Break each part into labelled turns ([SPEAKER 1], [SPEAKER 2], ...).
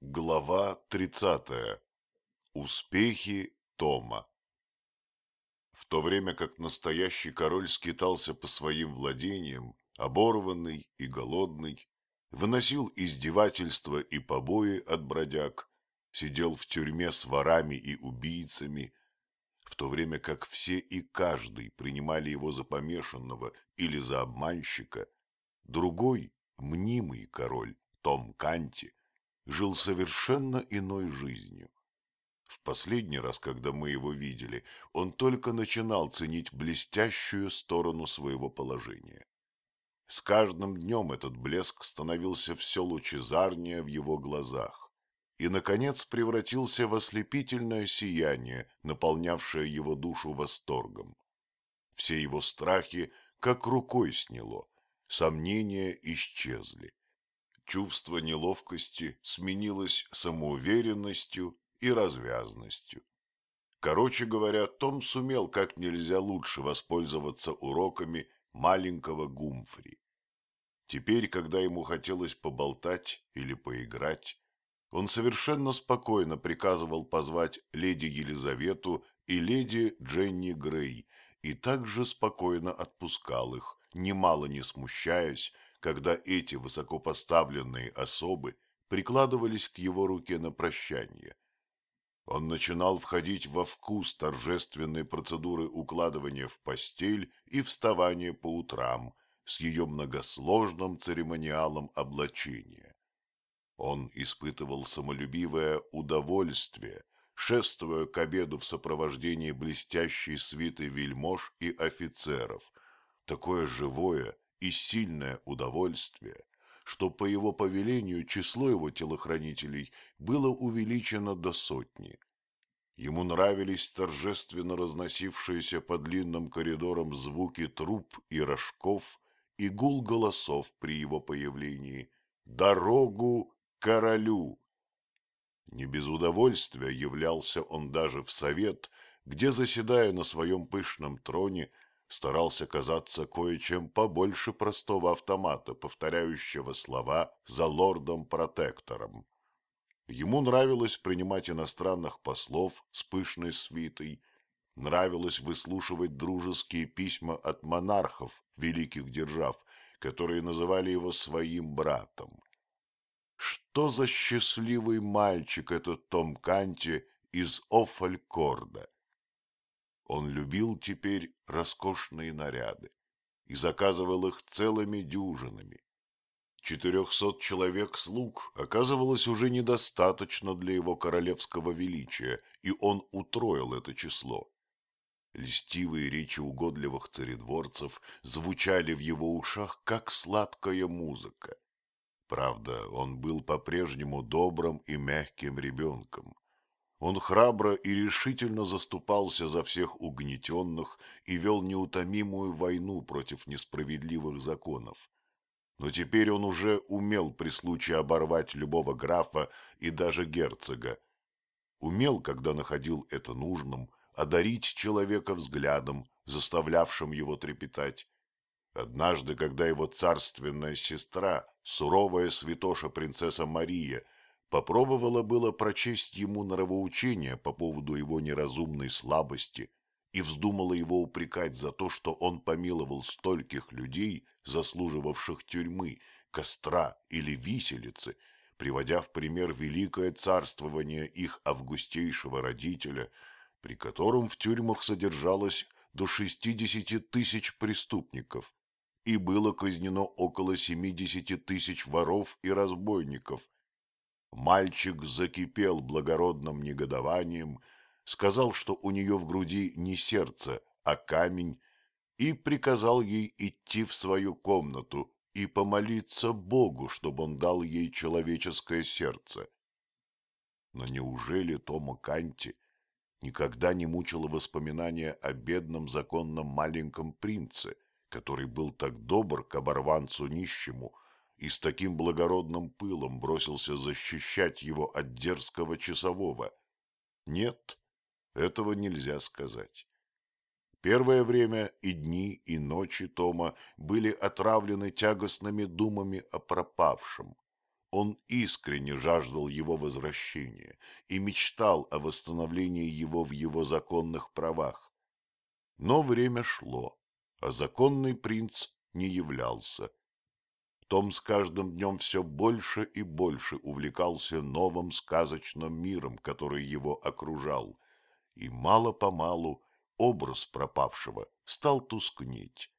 [SPEAKER 1] Глава 30. Успехи Тома В то время как настоящий король скитался по своим владениям, оборванный и голодный, выносил издевательства и побои от бродяг, сидел в тюрьме с ворами и убийцами, в то время как все и каждый принимали его за помешанного или за обманщика, другой, мнимый король, Том Канти, жил совершенно иной жизнью. В последний раз, когда мы его видели, он только начинал ценить блестящую сторону своего положения. С каждым днем этот блеск становился все лучезарнее в его глазах и, наконец, превратился в ослепительное сияние, наполнявшее его душу восторгом. Все его страхи как рукой сняло, сомнения исчезли. Чувство неловкости сменилось самоуверенностью и развязностью. Короче говоря, Том сумел как нельзя лучше воспользоваться уроками маленького Гумфри. Теперь, когда ему хотелось поболтать или поиграть, он совершенно спокойно приказывал позвать леди Елизавету и леди Дженни Грей и также спокойно отпускал их, немало не смущаясь, когда эти высокопоставленные особы прикладывались к его руке на прощание. Он начинал входить во вкус торжественной процедуры укладывания в постель и вставания по утрам с ее многосложным церемониалом облачения. Он испытывал самолюбивое удовольствие, шествуя к обеду в сопровождении блестящей свиты вельмож и офицеров, такое живое и сильное удовольствие, что по его повелению число его телохранителей было увеличено до сотни. Ему нравились торжественно разносившиеся по длинным коридорам звуки труб и рожков и гул голосов при его появлении «Дорогу королю!». Не без удовольствия являлся он даже в совет, где, заседая на своем пышном троне, старался казаться кое-чем побольше простого автомата, повторяющего слова за лордом-протектором. Ему нравилось принимать иностранных послов с пышной свитой, нравилось выслушивать дружеские письма от монархов великих держав, которые называли его своим братом. Что за счастливый мальчик этот Том Канти из Офалькорда! Он любил теперь роскошные наряды и заказывал их целыми дюжинами. Четырехсот человек слуг оказывалось уже недостаточно для его королевского величия, и он утроил это число. Льстивые речи угодливых царедворцев звучали в его ушах, как сладкая музыка. Правда, он был по-прежнему добрым и мягким ребенком. Он храбро и решительно заступался за всех угнетенных и вел неутомимую войну против несправедливых законов. Но теперь он уже умел при случае оборвать любого графа и даже герцога. Умел, когда находил это нужным, одарить человека взглядом, заставлявшим его трепетать. Однажды, когда его царственная сестра, суровая святоша принцесса Мария, попробовала было прочесть ему норовоучение по поводу его неразумной слабости и вздумала его упрекать за то, что он помиловал стольких людей, заслуживавших тюрьмы, костра или виселицы, приводя в пример великое царствование их августейшего родителя, при котором в тюрьмах содержалось до шестидесяти тысяч преступников, и было казнено около семидесяти тысяч воров и разбойников, Мальчик закипел благородным негодованием, сказал, что у нее в груди не сердце, а камень, и приказал ей идти в свою комнату и помолиться Богу, чтобы он дал ей человеческое сердце. Но неужели Тома Канти никогда не мучило воспоминания о бедном законном маленьком принце, который был так добр к оборванцу нищему, и с таким благородным пылом бросился защищать его от дерзкого часового. Нет, этого нельзя сказать. Первое время и дни, и ночи Тома были отравлены тягостными думами о пропавшем. Он искренне жаждал его возвращения и мечтал о восстановлении его в его законных правах. Но время шло, а законный принц не являлся. Том с каждым днем все больше и больше увлекался новым сказочным миром, который его окружал, и мало-помалу образ пропавшего стал тускнеть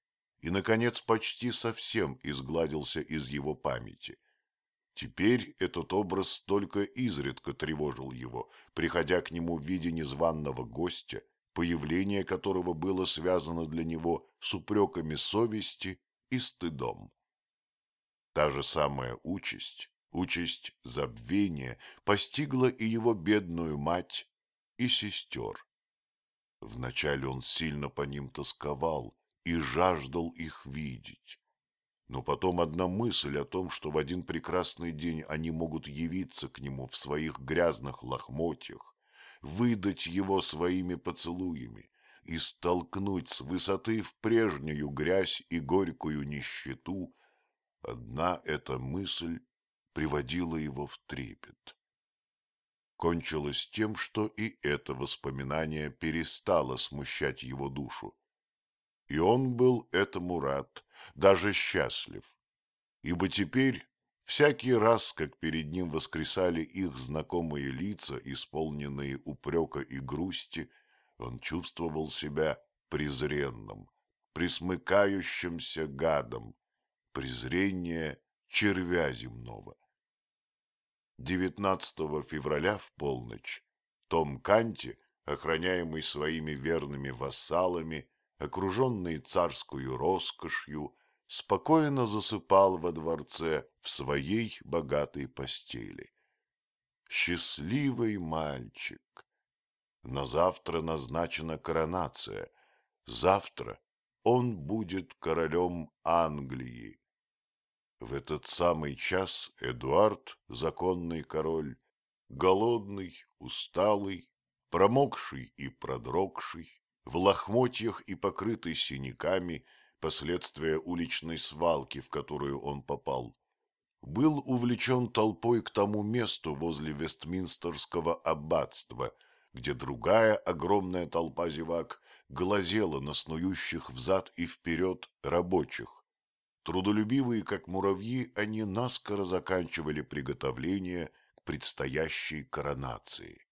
[SPEAKER 1] и, наконец, почти совсем изгладился из его памяти. Теперь этот образ только изредка тревожил его, приходя к нему в виде незваного гостя, появление которого было связано для него с упреками совести и стыдом. Та же самая участь, участь забвения, постигла и его бедную мать, и сестер. Вначале он сильно по ним тосковал и жаждал их видеть. Но потом одна мысль о том, что в один прекрасный день они могут явиться к нему в своих грязных лохмотьях, выдать его своими поцелуями и столкнуть с высоты в прежнюю грязь и горькую нищету, Одна эта мысль приводила его в трепет. Кончилось тем, что и это воспоминание перестало смущать его душу. И он был этому рад, даже счастлив, ибо теперь всякий раз, как перед ним воскресали их знакомые лица, исполненные упрека и грусти, он чувствовал себя презренным, присмыкающимся гадом, презрение червя земного. 19 февраля в полночь Том Канти, охраняемый своими верными вассалами, окруженный царскую роскошью, спокойно засыпал во дворце в своей богатой постели. Счастливый мальчик! На завтра назначена коронация. Завтра он будет королем Англии. В этот самый час Эдуард, законный король, голодный, усталый, промокший и продрогший, в лохмотьях и покрытый синяками, последствия уличной свалки, в которую он попал, был увлечен толпой к тому месту возле Вестминстерского аббатства, где другая огромная толпа зевак глазела на снующих взад и вперед рабочих. Трудолюбивые, как муравьи, они наскоро заканчивали приготовление к предстоящей коронации.